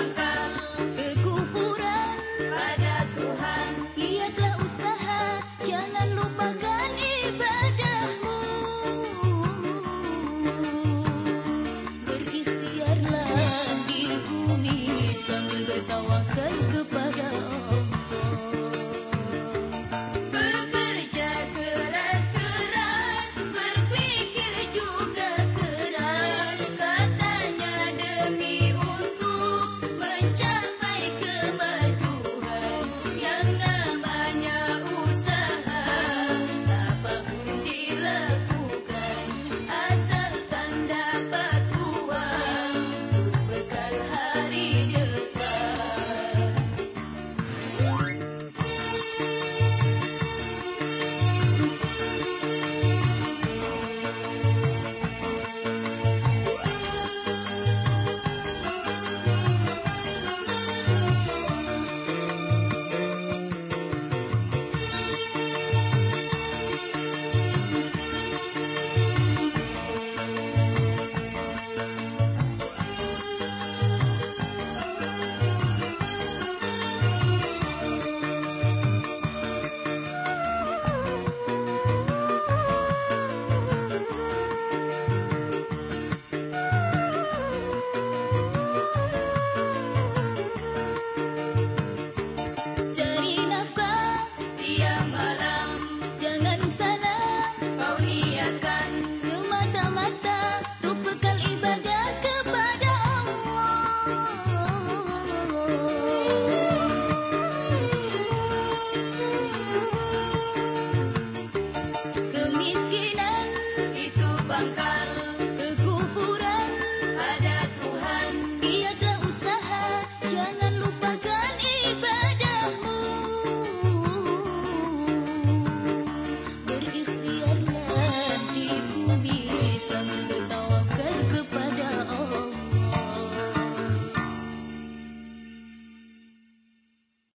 Uncle. tawakal kekufuran pada Tuhan. Tiada keusaha jangan